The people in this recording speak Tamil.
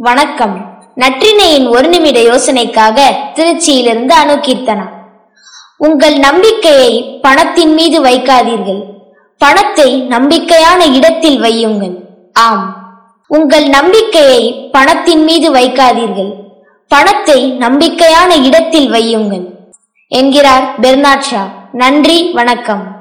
வணக்கம். நற்றினையின் ஒரு நிமிட யோசனைக்காக திருச்சியிலிருந்து அணுகீர்த்தனா உங்கள் நம்பிக்கையை பணத்தின் மீது வைக்காதீர்கள். பணத்தை நம்பிக்கையான இடத்தில் வையுங்கள். ஆம். உங்கள் நம்பிக்கையை பணத்தின் மீது வைக்காதீர்கள். பணத்தை நம்பிக்கையான இடத்தில் வையுங்கள். என்கிறார் பெர்னாட் ஷா. நன்றி வணக்கம்.